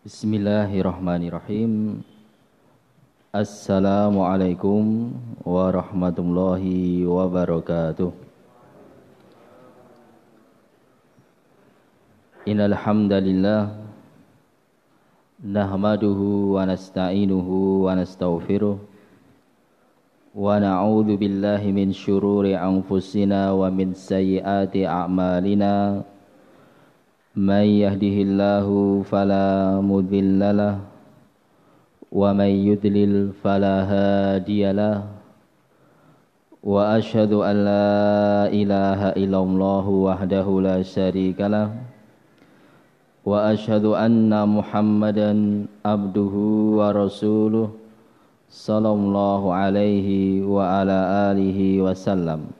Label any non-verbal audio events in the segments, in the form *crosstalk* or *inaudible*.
Bismillahirrahmanirrahim. Assalamualaikum warahmatullahi wabarakatuh. Innal hamdalillah nahmaduhu wa nasta'inuhu wa nastaghfiruh wa na'udzu billahi min shururi anfusina wa min sayyiati a'malina من يهده الله فلا مذل له ومن يدلل فلا هادي له. وأشهد أن لا إله إلا الله وحده لا شريك له. وأشهد أن محمدا عبده ورسوله صلى الله عليه وعلى آله وسلم.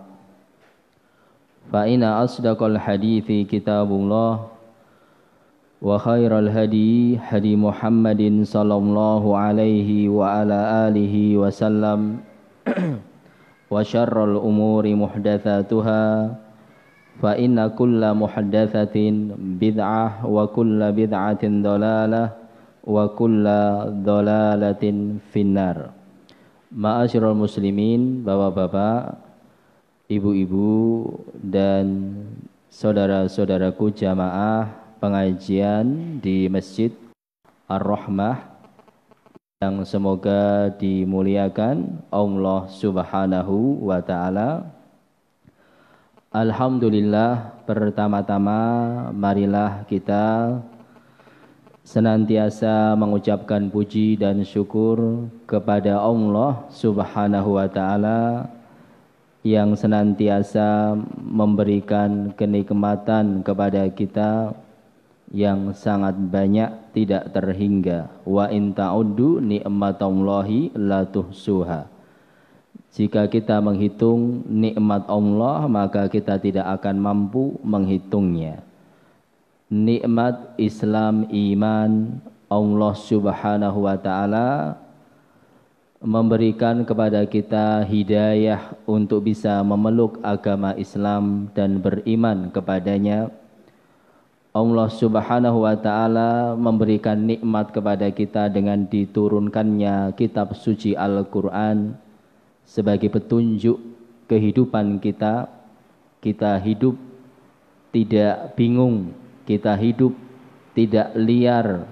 فإن أصدق الحديث كتاب الله وخير الهدي هدي محمد صلى الله عليه وعلى آله وسلم وشر الأمور محدثاتها فإن كل محدثة بدعة وكل بدعة ضلالة وكل ضلالة في النار Ma'asyiral muslimin, bapak-bapak, ibu-ibu dan saudara-saudaraku jamaah pengajian di Masjid Ar-Rahmah yang semoga dimuliakan Allah Subhanahu wa taala. Alhamdulillah pertama-tama marilah kita senantiasa mengucapkan puji dan syukur kepada Allah Subhanahu wa taala yang senantiasa memberikan kenikmatan kepada kita yang sangat banyak tidak terhingga. Wa in ta'uddu ni'matallahi la tuhsuha. Jika kita menghitung nikmat Allah maka kita tidak akan mampu menghitungnya. Nikmat Islam iman Allah Subhanahu wa taala memberikan kepada kita hidayah untuk bisa memeluk agama Islam dan beriman kepadanya. Allah Subhanahu wa taala memberikan nikmat kepada kita dengan diturunkannya kitab suci Al-Qur'an sebagai petunjuk kehidupan kita. Kita hidup tidak bingung, kita hidup tidak liar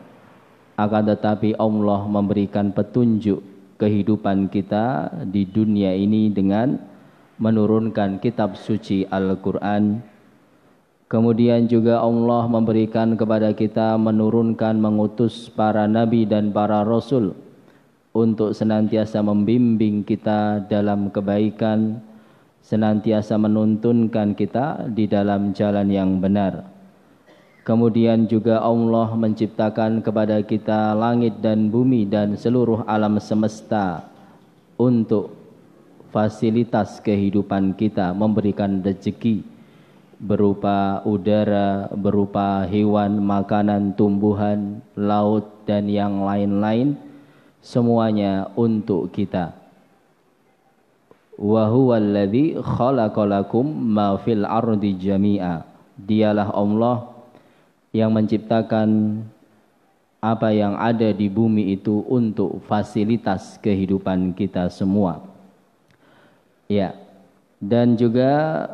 akan tetapi Allah memberikan petunjuk kehidupan kita di dunia ini dengan menurunkan kitab suci Al-Quran. Kemudian juga Allah memberikan kepada kita menurunkan mengutus para nabi dan para rasul untuk senantiasa membimbing kita dalam kebaikan, senantiasa menuntunkan kita di dalam jalan yang benar. Kemudian juga Allah menciptakan kepada kita langit dan bumi dan seluruh alam semesta untuk fasilitas kehidupan kita, memberikan rezeki berupa udara, berupa hewan, makanan, tumbuhan, laut dan yang lain-lain semuanya untuk kita. Wa huwallazi khalaqalakum ma fil ardi jami'a. Dialah Allah yang menciptakan apa yang ada di bumi itu untuk fasilitas kehidupan kita semua. Ya. Dan juga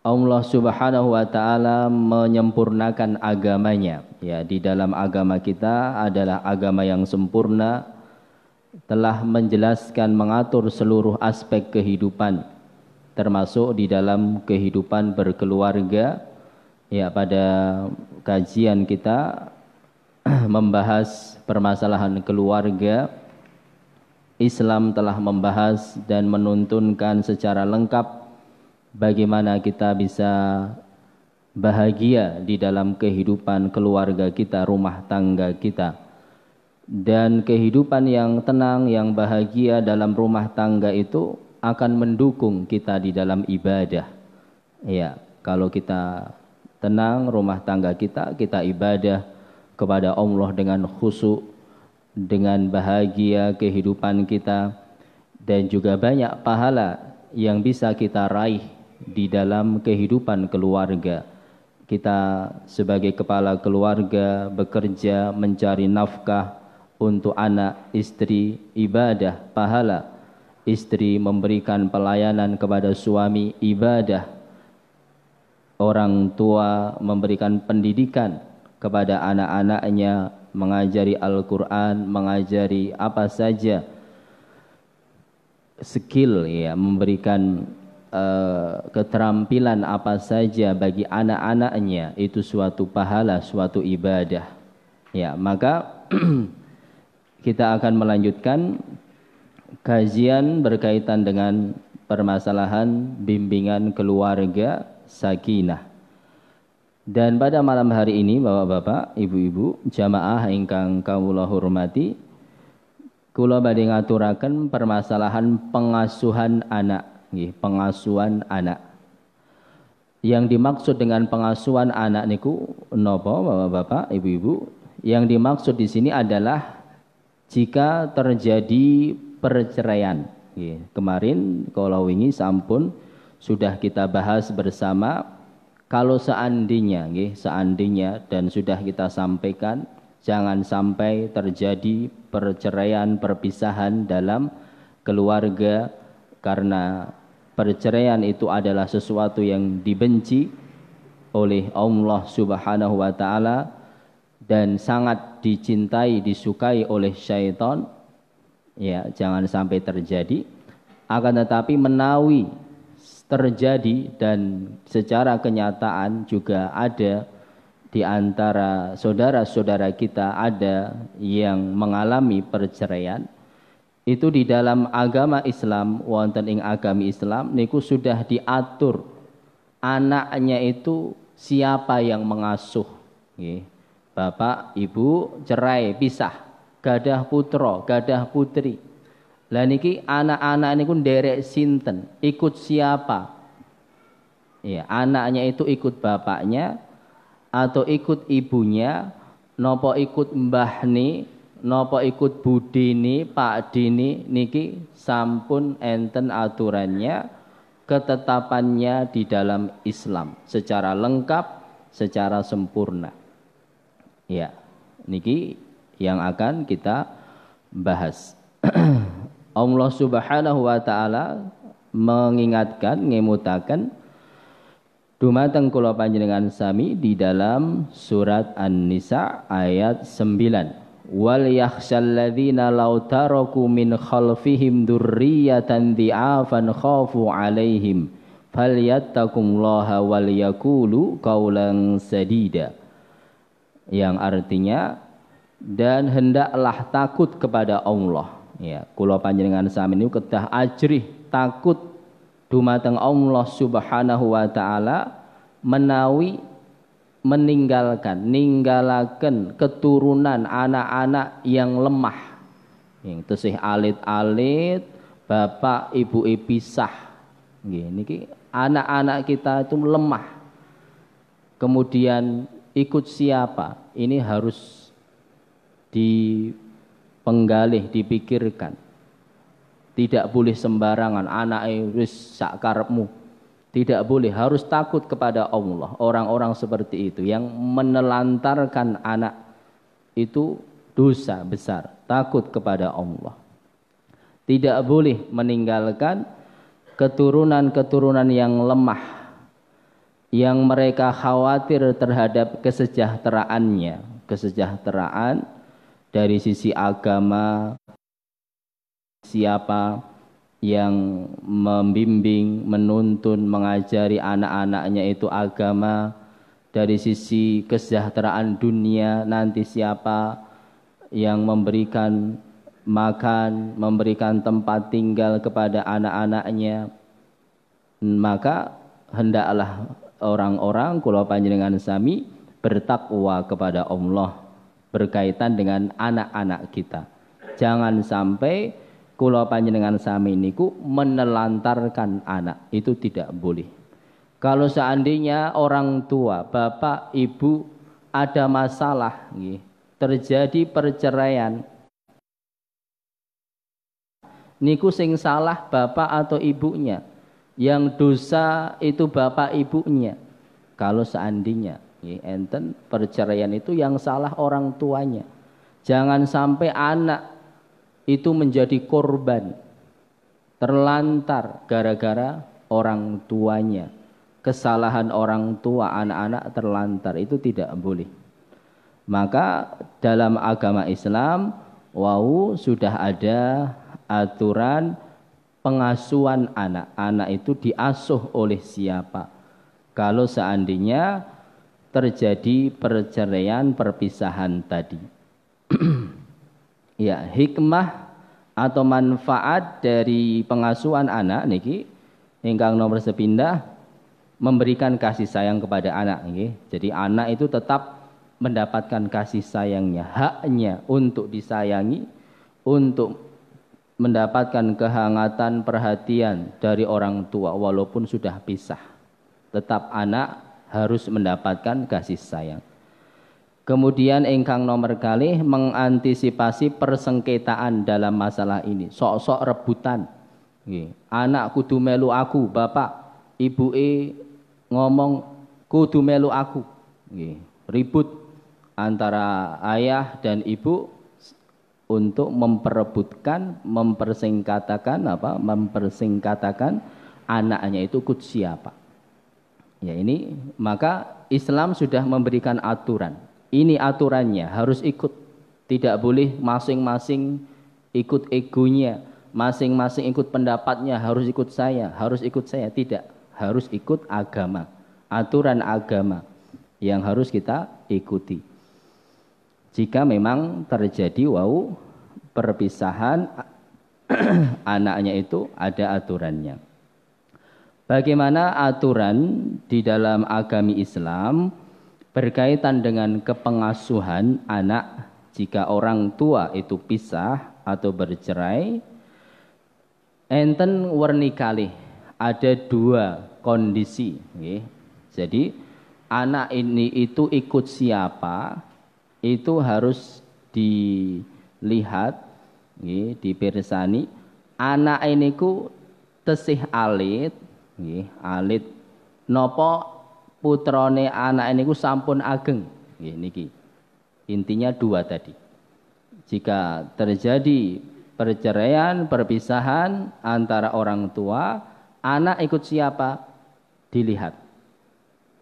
Allah Subhanahu wa taala menyempurnakan agamanya. Ya, di dalam agama kita adalah agama yang sempurna telah menjelaskan mengatur seluruh aspek kehidupan termasuk di dalam kehidupan berkeluarga. Ya, pada kajian kita *clears throat* membahas permasalahan keluarga. Islam telah membahas dan menuntunkan secara lengkap bagaimana kita bisa bahagia di dalam kehidupan keluarga kita, rumah tangga kita. Dan kehidupan yang tenang, yang bahagia dalam rumah tangga itu akan mendukung kita di dalam ibadah. Ya, kalau kita tenang rumah tangga kita, kita ibadah kepada Allah dengan khusyuk, dengan bahagia kehidupan kita dan juga banyak pahala yang bisa kita raih di dalam kehidupan keluarga. Kita sebagai kepala keluarga bekerja mencari nafkah untuk anak, istri, ibadah, pahala. Istri memberikan pelayanan kepada suami, ibadah. Orang tua memberikan pendidikan kepada anak-anaknya, mengajari Al-Quran, mengajari apa saja skill ya, memberikan uh, keterampilan apa saja bagi anak-anaknya itu suatu pahala, suatu ibadah. Ya, maka *clears throat* kita akan melanjutkan kajian berkaitan dengan permasalahan bimbingan keluarga sakinah. Dan pada malam hari ini Bapak-bapak, Ibu-ibu, jamaah ingkang kawula hormati, kula badhe ngaturaken permasalahan pengasuhan anak pengasuhan anak. Yang dimaksud dengan pengasuhan anak niku nopo Bapak-bapak, Ibu-ibu? Yang dimaksud di sini adalah jika terjadi perceraian. Kemarin kalau wingi sampun sudah kita bahas bersama. Kalau seandainya seandainya dan sudah kita sampaikan jangan sampai terjadi perceraian perpisahan dalam keluarga karena perceraian itu adalah sesuatu yang dibenci oleh Allah Subhanahu wa taala dan sangat dicintai disukai oleh syaitan. Ya jangan sampai terjadi. Akan tetapi menawi terjadi dan secara kenyataan juga ada di antara saudara-saudara kita ada yang mengalami perceraian. Itu di dalam agama Islam wonten ing agami Islam niku sudah diatur. Anaknya itu siapa yang mengasuh? Bapak ibu cerai pisah. Gadah putra gadah putri lah niki anak-anak niku nderek sinten? Ikut siapa? Ya anaknya itu ikut bapaknya atau ikut ibunya? Nopo ikut mbah nih Nopo ikut budini Pak Dini niki sampun enten aturannya ketetapannya di dalam Islam. Secara lengkap secara sempurna. Ya niki yang akan kita bahas *clears throat* Allah Subhanahu wa taala mengingatkan ngemutakan dumateng kula panjenengan sami di dalam surat An-Nisa ayat 9 wal yakhshal ladzina law taraku min khalfihim dzurriyyatan dhi'afan khafu 'alaihim falyattaqullaha wal yaqulu qawlan sadida. Yang artinya dan hendaklah takut kepada Allah ya kula panjenengan sami niku kedah ajrih takut dumateng Allah Subhanahu wa taala menawi meninggalkan, ninggalaken keturunan anak-anak yang lemah. Yang tesih alit-alit, bapak ibu pisah. Niki anak-anak kita itu lemah. Kemudian ikut siapa? Ini harus dipenggalih, dipikirkan. Tidak boleh sembarangan anak wis sak karepmu tidak boleh, harus takut kepada Allah. Orang-orang seperti itu yang menelantarkan anak itu dosa besar, takut kepada Allah. Tidak boleh meninggalkan keturunan-keturunan yang lemah. yang mereka khawatir terhadap kesejahteraannya, kesejahteraan dari sisi agama siapa yang membimbing, menuntun, mengajari anak-anaknya itu agama. Dari sisi kesejahteraan dunia nanti siapa yang memberikan makan, memberikan tempat tinggal kepada anak-anaknya. Maka hendaklah orang-orang kula panjenengan sami bertakwa kepada Allah berkaitan dengan anak-anak kita. Jangan sampai kula panjenengan sami niku menelantarkan anak. Itu tidak boleh. Kalau seandainya orang tua bapak ibu ada masalah terjadi perceraian niku sing salah bapak atau ibunya. Yang dosa itu bapak ibunya. Kalau seandainya enten perceraian itu yang salah orang tuanya. Jangan sampai anak itu menjadi korban terlantar gara-gara orang tuanya. Kesalahan orang tua anak-anak terlantar itu tidak boleh. Maka dalam agama Islam wow sudah ada aturan pengasuhan anak. Anak itu diasuh oleh siapa? Kalau seandainya terjadi perceraian perpisahan tadi *clears throat* ya hikmah atau manfaat dari pengasuhan anak niki ingkang nomor sepindah memberikan kasih sayang kepada anak niki. Jadi anak itu tetap mendapatkan kasih sayangnya, haknya untuk disayangi, untuk mendapatkan kehangatan perhatian dari orang tua walaupun sudah pisah. Tetap anak harus mendapatkan kasih sayang. Kemudian engkang nomor kali mengantisipasi persengketaan dalam masalah ini. Sok-sok rebutan. Anak kudu melu aku, bapak, ibu e ngomong kudu melu aku. Ribut antara ayah dan ibu untuk memperebutkan, mempersingkatakan apa? Mempersingkatakan anaknya itu kut siapa. Ya ini maka Islam sudah memberikan aturan ini aturannya, harus ikut. Tidak boleh masing-masing ikut egonya, masing-masing ikut pendapatnya, harus ikut saya, harus ikut saya. Tidak, harus ikut agama. Aturan agama yang harus kita ikuti. Jika memang terjadi wow perpisahan *clears throat* anaknya itu ada aturannya. Bagaimana aturan di dalam agami Islam berkaitan dengan kepengasuhan anak jika orang tua itu pisah atau bercerai enten warni kali ada dua kondisi okay. jadi anak ini itu ikut siapa itu harus dilihat okay, dipersani anak ini ku tesih alit okay, alit. Nopo putrane anak ini ku sampun ageng? Nggih niki. Intinya dua tadi. Jika terjadi perceraian perpisahan antara orang tua anak ikut siapa? Dilihat.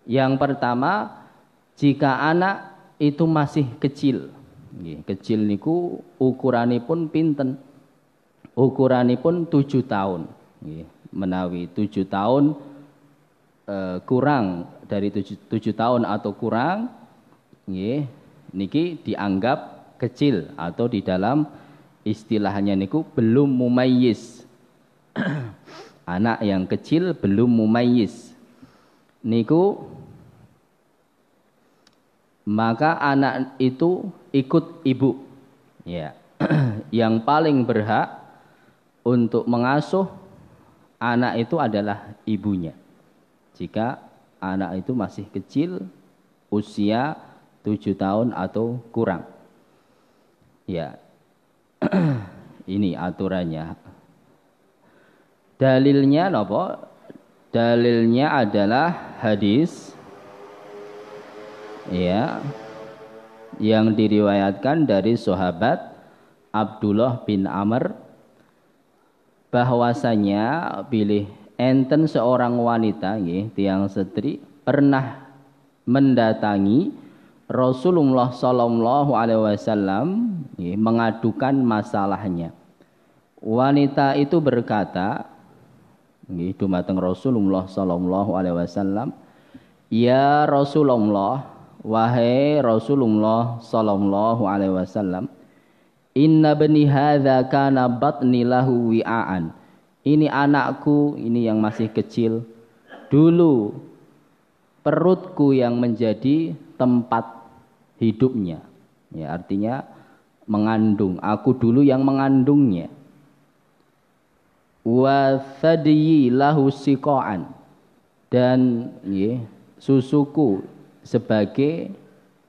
Yang pertama jika anak itu masih kecil nggih kecil niku ukuranipun pinten? Ukuranipun tujuh tahun nggih menawi tujuh tahun eh, kurang dari tujuh, tujuh tahun atau kurang nggih niki dianggap kecil atau di dalam istilahnya niku belum mumayyiz. *clears throat* Anak yang kecil belum mumayyiz. Niku maka anak itu ikut ibu. Ya. *clears throat* Yang paling berhak untuk mengasuh anak itu adalah ibunya jika anak itu masih kecil, usia tujuh tahun atau kurang. Ya, *clears throat* ini aturannya. Dalilnya nopo? Dalilnya adalah hadis ya yang diriwayatkan dari sahabat Abdullah bin Amr bahwasanya pilih enten seorang wanita nggih tiang setri pernah mendatangi Rasulullah Sallallahu Alaihi Wasallam mengadukan masalahnya. Wanita itu berkata, itu mateng Rasulullah Sallallahu Alaihi Wasallam, ya Rasulullah, wahai Rasulullah Sallallahu Alaihi Wasallam, Inna bani hadza kana batni lahu wi'aan. Ini anakku, ini yang masih kecil. Dulu perutku yang menjadi tempat hidupnya. Ya, artinya mengandung. Aku dulu yang mengandungnya. Wa lahu siqaan. Dan ya, susuku sebagai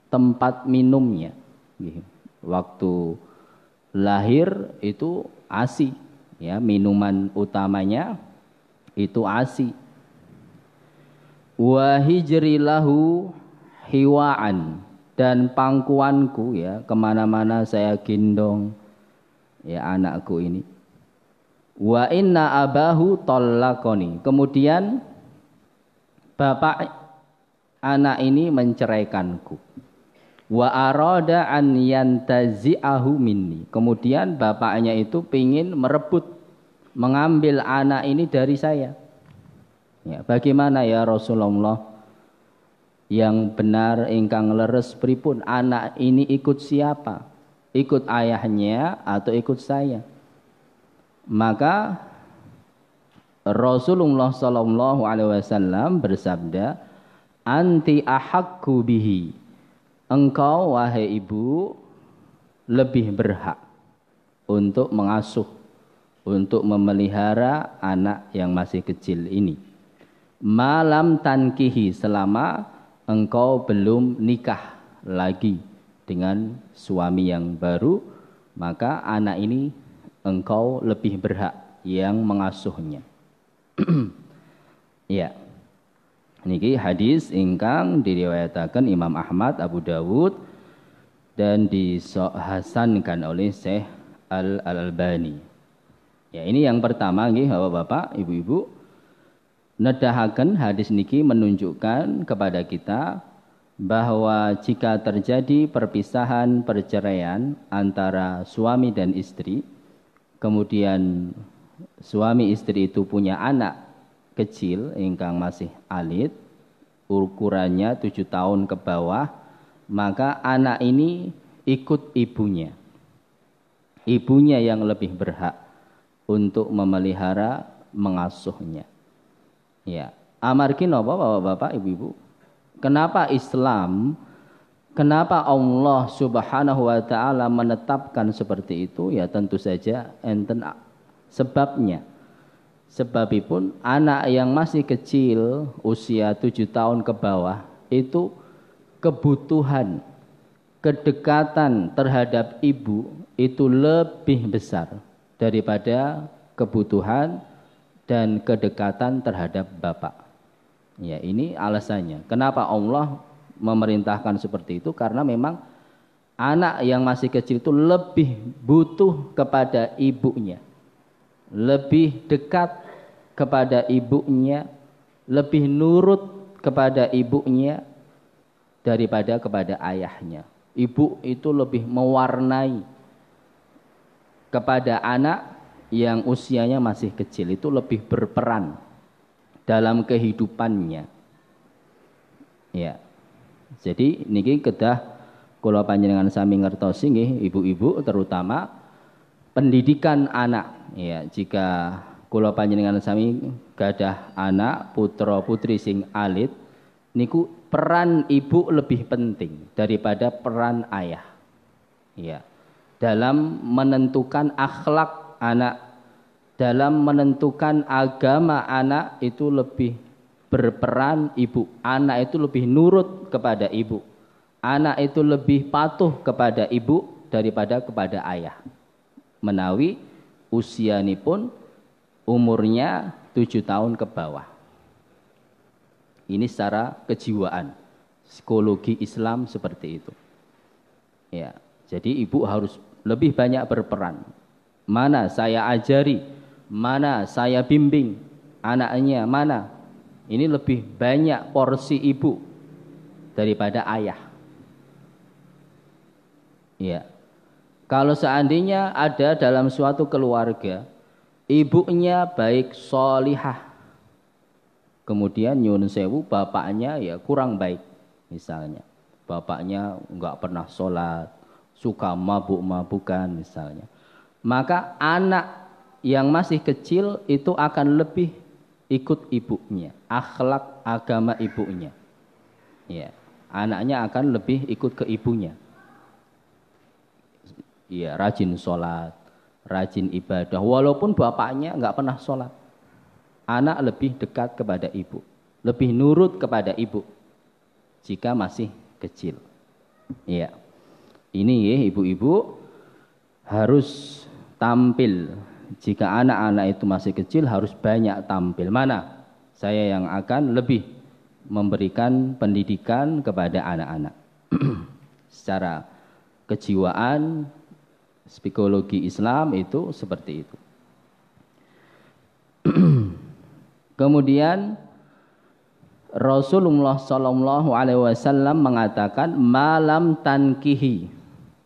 tempat minumnya. Ya, waktu lahir itu ASI. Ya, minuman utamanya itu ASI. Wa hijri lahu hiwaan dan pangkuanku ya ke mana-mana saya gendong ya anakku ini wa inna abahu tollakoni kemudian bapak anak ini menceraikanku wa arada an yantazi'ahu minni. Kemudian bapaknya itu ingin merebut mengambil anak ini dari saya. Ya bagaimana ya Rasulullah? Yang benar ingkang leres pripun? Anak ini ikut siapa? Ikut ayahnya atau ikut saya? Maka Rasulullah Shallallahu Alaihi Wasallam bersabda anti ahakku bihi engkau wahai ibu lebih berhak untuk mengasuh untuk memelihara anak yang masih kecil ini malam tankihi selama engkau belum nikah lagi dengan suami yang baru, maka anak ini engkau lebih berhak yang mengasuhnya. *clears throat* ya. Niki hadis ingkang diriwayatakan Imam Ahmad, Abu Dawud dan dihasankan oleh Syekh Al-Albani. Ya, ini yang pertama nggih Bapak-bapak, Ibu-ibu nedahaken hadis niki menunjukkan kepada kita bahwa jika terjadi perpisahan perceraian antara suami dan istri, kemudian suami istri itu punya anak kecil ingkang masih alit, ukurannya tujuh tahun ke bawah, maka anak ini ikut ibunya. Ibunya yang lebih berhak untuk memelihara, mengasuhnya. Ya, amargi napa Bapak-bapak, Ibu-ibu? Kenapa Islam Kenapa Allah Subhanahu wa taala menetapkan seperti itu? Ya tentu saja enten sebabnya. Sebabipun anak yang masih kecil usia tujuh tahun ke bawah itu kebutuhan kedekatan terhadap ibu itu lebih besar daripada kebutuhan dan kedekatan terhadap bapak. Ya, ini alasannya. Kenapa Allah memerintahkan seperti itu? Karena memang anak yang masih kecil itu lebih butuh kepada ibunya. Lebih dekat kepada ibunya, lebih nurut kepada ibunya daripada kepada ayahnya. Ibu itu lebih mewarnai kepada anak yang usianya masih kecil itu lebih berperan dalam kehidupannya. Ya. Jadi niki kedah kula panjenengan sami ngertosi nggih ibu-ibu terutama pendidikan anak. Ya, jika kula panjenengan sami gadah anak putra putri sing alit niku peran ibu lebih penting daripada peran ayah. Ya. Dalam menentukan akhlak anak dalam menentukan agama anak itu lebih berperan ibu. Anak itu lebih nurut kepada ibu. Anak itu lebih patuh kepada ibu daripada kepada ayah. Menawi usia ini pun umurnya tujuh tahun ke bawah. Ini secara kejiwaan, psikologi Islam seperti itu. Ya, jadi ibu harus lebih banyak berperan mana saya ajari, mana saya bimbing anaknya, mana Ini lebih banyak porsi ibu daripada ayah. Ya. Kalau seandainya ada dalam suatu keluarga ibunya baik solihah, kemudian nyun sewu bapaknya ya kurang baik misalnya, bapaknya nggak pernah sholat, suka mabuk-mabukan misalnya, maka anak yang masih kecil itu akan lebih ikut ibunya, akhlak agama ibunya. Ya, anaknya akan lebih ikut ke ibunya. Iya, rajin sholat, rajin ibadah. Walaupun bapaknya nggak pernah sholat. Anak lebih dekat kepada ibu. Lebih nurut kepada ibu. Jika masih kecil. Iya. Ini ya ibu-ibu harus tampil. Jika anak-anak itu masih kecil harus banyak tampil. Mana? Saya yang akan lebih memberikan pendidikan kepada anak-anak. *clears throat* Secara kejiwaan, psikologi Islam itu seperti itu. *clears throat* Kemudian Rasulullah Shallallahu Alaihi Wasallam mengatakan malam tankihi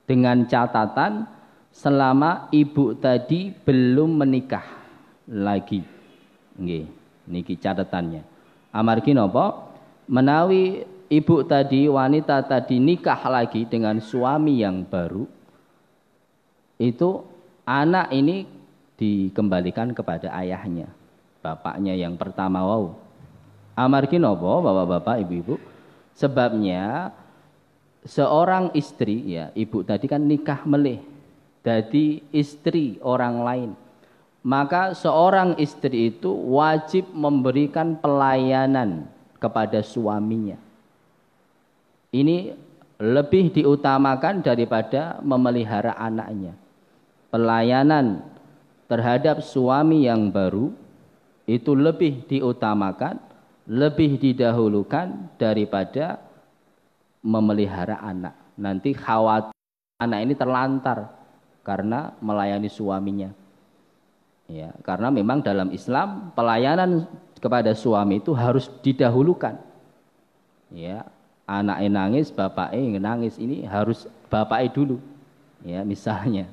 dengan catatan selama ibu tadi belum menikah lagi. Nggih, niki catatannya. Amargi? Menawi ibu tadi wanita tadi nikah lagi dengan suami yang baru, itu anak ini dikembalikan kepada ayahnya, bapaknya yang pertama wow. Amargi nopo bapak-bapak, ibu-ibu? Sebabnya seorang istri ya, ibu tadi kan nikah melih jadi istri orang lain. Maka seorang istri itu wajib memberikan pelayanan kepada suaminya. Ini lebih diutamakan daripada memelihara anaknya pelayanan terhadap suami yang baru itu lebih diutamakan, lebih didahulukan daripada memelihara anak. Nanti khawatir anak ini terlantar karena melayani suaminya. Ya, karena memang dalam Islam pelayanan kepada suami itu harus didahulukan. Ya, anaknya nangis, bapaknya nangis ini harus bapaknya dulu. Ya, misalnya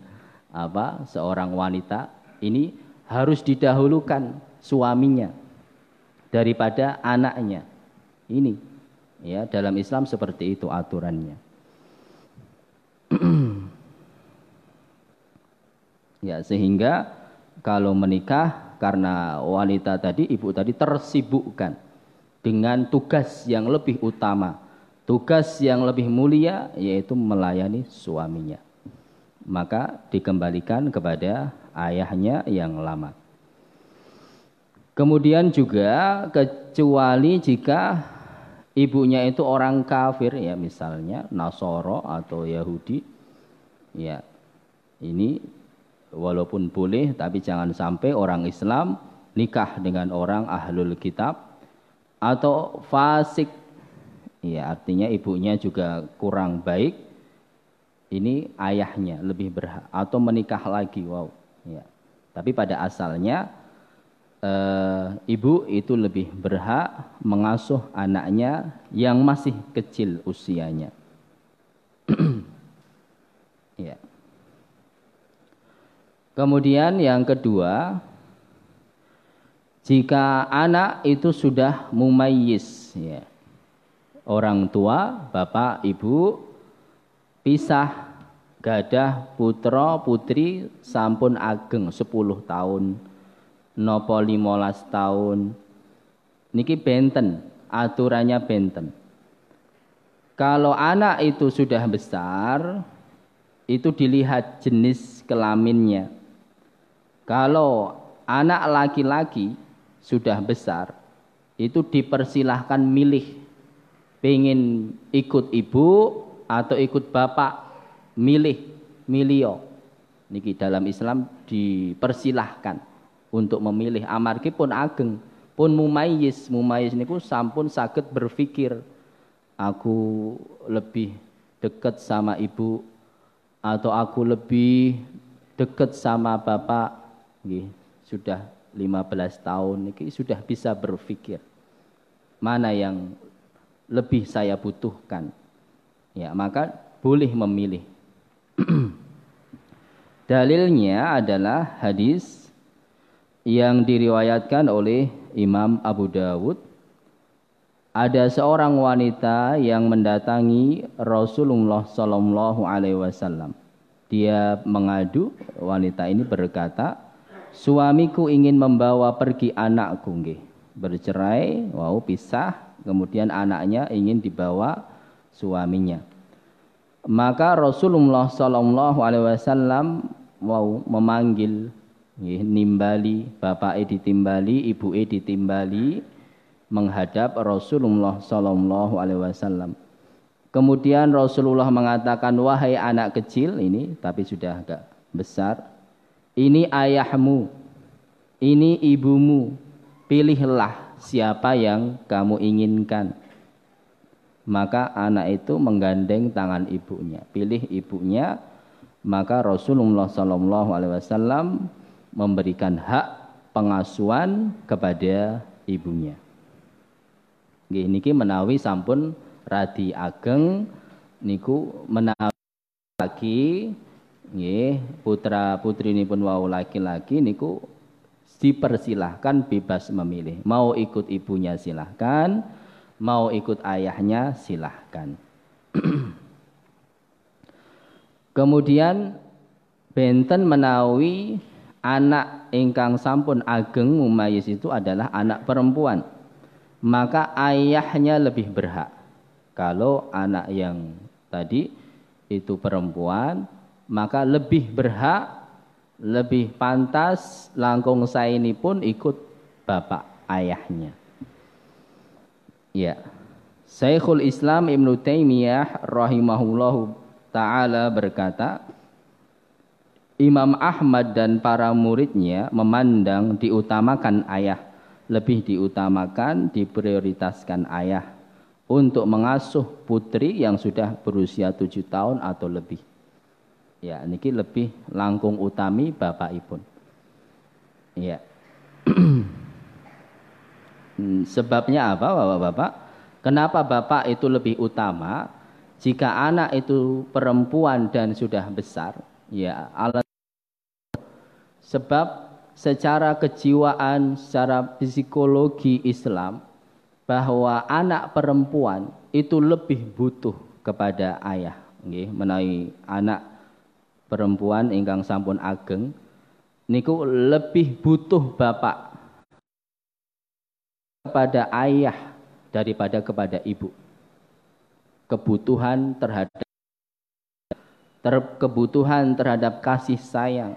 apa seorang wanita ini harus didahulukan suaminya daripada anaknya. Ini ya dalam Islam seperti itu aturannya. *clears throat* ya sehingga kalau menikah karena wanita tadi ibu tadi tersibukkan dengan tugas yang lebih utama, tugas yang lebih mulia yaitu melayani suaminya maka dikembalikan kepada ayahnya yang lama. Kemudian juga kecuali jika ibunya itu orang kafir ya misalnya Nasoro atau Yahudi ya ini walaupun boleh tapi jangan sampai orang Islam nikah dengan orang ahlul kitab atau fasik ya artinya ibunya juga kurang baik ini ayahnya lebih berhak. Atau menikah lagi wow. Ya. Tapi pada asalnya e, ibu itu lebih berhak mengasuh anaknya yang masih kecil usianya. *clears throat* Ya. Kemudian yang kedua jika anak itu sudah mumayyiz ya. Orang tua bapak ibu pisah gadah putra putri sampun ageng 10 tahun. Nopo 15 tahun? Niki benten aturannya benten. Kalau anak itu sudah besar itu dilihat jenis kelaminnya. Kalau anak laki-laki sudah besar itu dipersilahkan milih. Pengen ikut ibu atau ikut bapak milih milio. Niki dalam Islam dipersilahkan untuk memilih. Amargi pun ageng pun mumayis. Mumayis niku sampun sakit berpikir aku lebih dekat sama ibu atau aku lebih dekat sama bapak? Nggih sudah 15 tahun niki sudah bisa berpikir mana yang lebih saya butuhkan. Ya, maka boleh memilih. *clears throat* Dalilnya adalah hadis yang diriwayatkan oleh Imam Abu Dawud. Ada seorang wanita yang mendatangi Rasulullah Sallallahu Alaihi Wasallam. Dia mengadu, wanita ini berkata, suamiku ingin membawa pergi anakku, nggih. Bercerai, wow pisah, kemudian anaknya ingin dibawa suaminya. Maka Rasulullah Shallallahu Alaihi Wasallam mau memanggil nimbali bapak e ditimbali ibu e ditimbali menghadap Rasulullah Shallallahu Alaihi Wasallam. Kemudian Rasulullah mengatakan wahai anak kecil ini tapi sudah agak besar ini ayahmu ini ibumu pilihlah siapa yang kamu inginkan. Maka anak itu menggandeng tangan ibunya, pilih ibunya, maka Rasulullah Shallallahu Alaihi Wasallam memberikan hak pengasuhan kepada ibunya. Nggih niki menawi sampun radi ageng niku menawi lagi nggih putra ini pun wau laki-laki niku dipersilahkan bebas memilih. Mau ikut ibunya silahkan, mau ikut ayahnya silahkan. *clears throat* Kemudian benten menawi anak ingkang sampun ageng mumayis itu adalah anak perempuan. Maka ayahnya lebih berhak. Kalau anak yang tadi itu perempuan, maka lebih berhak lebih pantas langkung saya ini pun ikut bapak ayahnya. Ya. Syekhul Islam Ibn Taimiyah rahimahullahu taala berkata, Imam Ahmad dan para muridnya memandang diutamakan ayah, lebih diutamakan diprioritaskan ayah untuk mengasuh putri yang sudah berusia tujuh tahun atau lebih. Ya, niki lebih langkung utami bapak ipun. Ya. *clears throat* Hmm, sebabnya apa Bapak-bapak? Kenapa bapak itu lebih utama jika anak itu perempuan dan sudah besar? Ya, alat sebab secara kejiwaan, secara psikologi Islam bahwa anak perempuan itu lebih butuh kepada ayah, nggih, menawi anak perempuan ingkang sampun ageng niku lebih butuh bapak kepada ayah daripada kepada ibu. Kebutuhan terhadap ter, kebutuhan terhadap kasih sayang,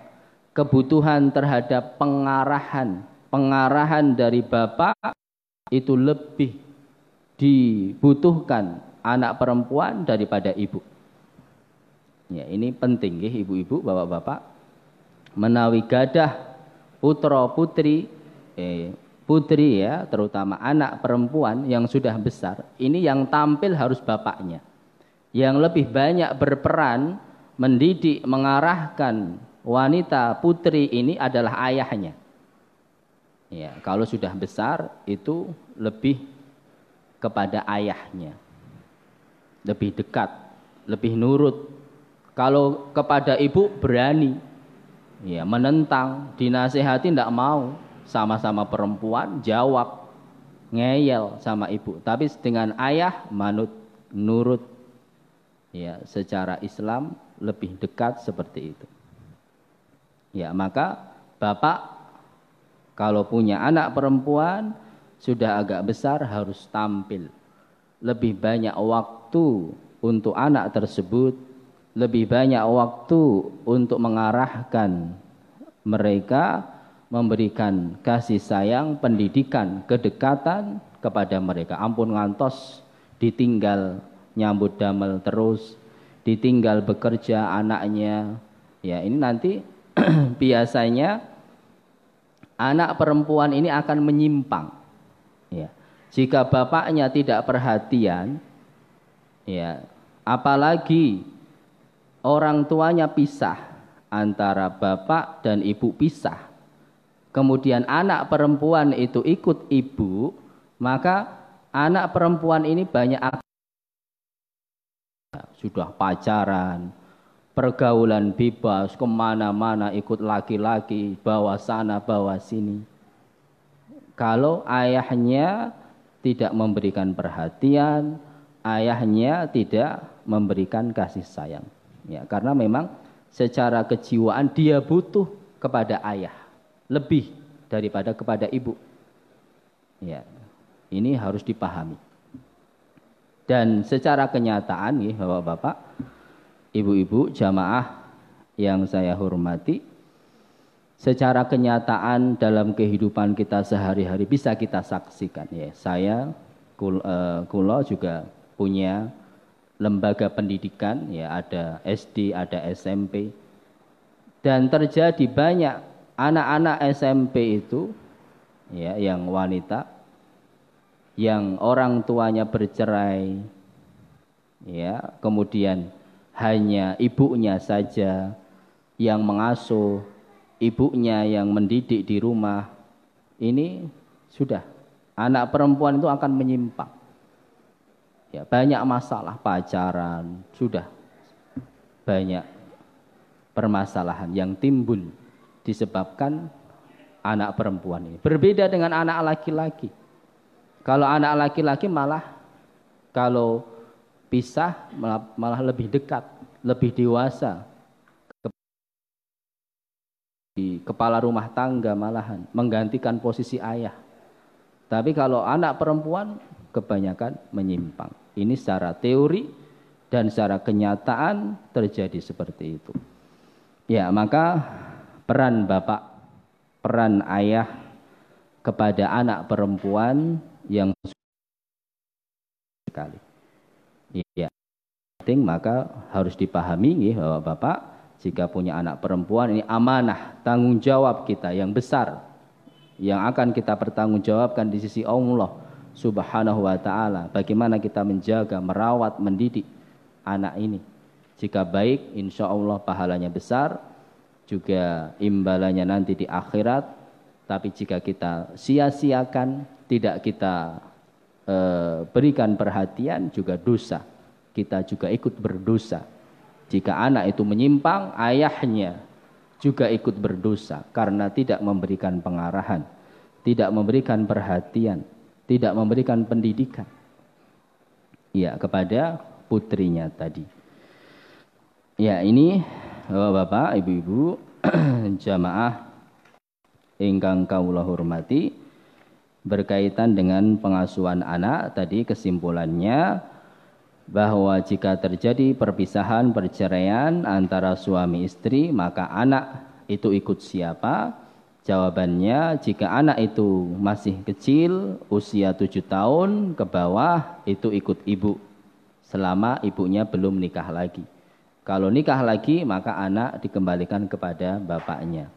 kebutuhan terhadap pengarahan, pengarahan dari bapak itu lebih dibutuhkan anak perempuan daripada ibu. Ya, ini penting ya ibu-ibu, bapak-bapak. Menawi gadah putra putri eh, putri ya, terutama anak perempuan yang sudah besar, ini yang tampil harus bapaknya. Yang lebih banyak berperan mendidik, mengarahkan wanita putri ini adalah ayahnya. Ya, kalau sudah besar itu lebih kepada ayahnya. Lebih dekat, lebih nurut, kalau kepada ibu berani, ya menentang, dinasehati tidak mau, sama-sama perempuan jawab, ngeyel sama ibu. Tapi dengan ayah manut, nurut, ya secara Islam lebih dekat seperti itu. Ya maka bapak kalau punya anak perempuan sudah agak besar harus tampil lebih banyak waktu untuk anak tersebut lebih banyak waktu untuk mengarahkan mereka memberikan kasih sayang, pendidikan, kedekatan kepada mereka. Ampun ngantos ditinggal nyambut damel terus, ditinggal bekerja anaknya. Ya, ini nanti *clears throat* biasanya anak perempuan ini akan menyimpang. Ya. Jika bapaknya tidak perhatian, ya, apalagi orang tuanya pisah antara bapak dan ibu pisah. Kemudian anak perempuan itu ikut ibu, maka anak perempuan ini banyak sudah pacaran, pergaulan bebas, ke mana-mana ikut laki-laki, bawa sana, bawa sini. Kalau ayahnya tidak memberikan perhatian, ayahnya tidak memberikan kasih sayang. Ya, karena memang secara kejiwaan dia butuh kepada ayah lebih daripada kepada ibu. Ya, ini harus dipahami. Dan secara kenyataan, ya, bapak-bapak, ibu-ibu jamaah yang saya hormati, secara kenyataan dalam kehidupan kita sehari-hari bisa kita saksikan ya. Saya eh, kulo juga punya lembaga pendidikan ya ada SD, ada SMP. Dan terjadi banyak anak-anak SMP itu ya yang wanita yang orang tuanya bercerai ya kemudian hanya ibunya saja yang mengasuh, ibunya yang mendidik di rumah, ini sudah. Anak perempuan itu akan menyimpang. Ya, banyak masalah pacaran, sudah. Banyak permasalahan yang timbul disebabkan anak perempuan ini. Berbeda dengan anak laki-laki. Kalau anak laki-laki malah kalau pisah malah, lebih dekat, lebih dewasa. Di kepala rumah tangga malahan menggantikan posisi ayah. Tapi kalau anak perempuan kebanyakan menyimpang. Ini secara teori dan secara kenyataan terjadi seperti itu. Ya, maka peran bapak, peran ayah kepada anak perempuan yang sekali. Iya. Penting maka harus dipahami ya bahwa Bapak jika punya anak perempuan ini amanah, tanggung jawab kita yang besar yang akan kita pertanggungjawabkan di sisi Allah Subhanahu wa taala. Bagaimana kita menjaga, merawat, mendidik anak ini. Jika baik, insya Allah pahalanya besar, juga imbalannya nanti di akhirat. Tapi jika kita sia-siakan, tidak kita e, berikan perhatian juga dosa. Kita juga ikut berdosa. Jika anak itu menyimpang, ayahnya juga ikut berdosa karena tidak memberikan pengarahan, tidak memberikan perhatian, tidak memberikan pendidikan. Ya, kepada putrinya tadi. Ya, ini Bapak, Ibu-ibu, *clears throat* jamaah ingkang kawula hormati, berkaitan dengan pengasuhan anak tadi kesimpulannya bahwa jika terjadi perpisahan perceraian antara suami istri maka anak itu ikut siapa? Jawabannya jika anak itu masih kecil usia tujuh tahun ke bawah itu ikut ibu selama ibunya belum nikah lagi kalau nikah lagi maka anak dikembalikan kepada bapaknya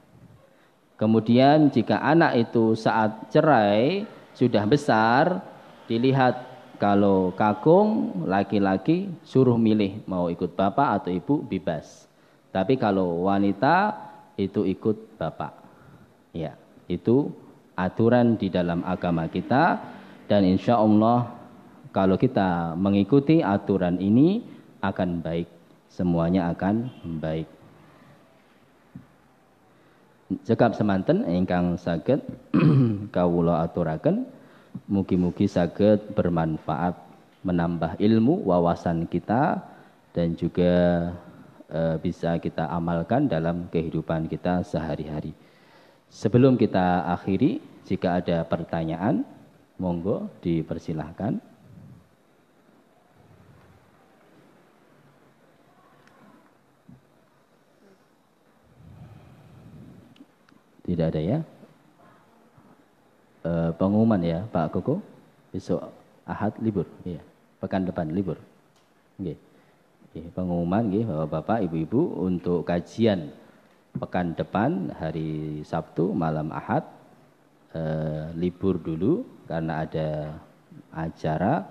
Kemudian jika anak itu saat cerai sudah besar, dilihat kalau kakung laki-laki suruh milih mau ikut bapak atau ibu bebas. Tapi kalau wanita itu ikut bapak. Ya, itu aturan di dalam agama kita dan insya Allah kalau kita mengikuti aturan ini akan baik. Semuanya akan baik. Cekap semanten ingkang saged *clears throat* kawula aturaken mugi-mugi saged bermanfaat menambah ilmu wawasan kita dan juga e, bisa kita amalkan dalam kehidupan kita sehari-hari. Sebelum kita akhiri, jika ada pertanyaan, monggo dipersilahkan. Tidak ada ya? E, pengumuman ya Pak Koko. Besok Ahad libur. Ya. Pekan depan libur. Oke. Okay. Pengumuman nggih Bapak Ibu-ibu untuk kajian pekan depan hari Sabtu malam Ahad e, libur dulu karena ada acara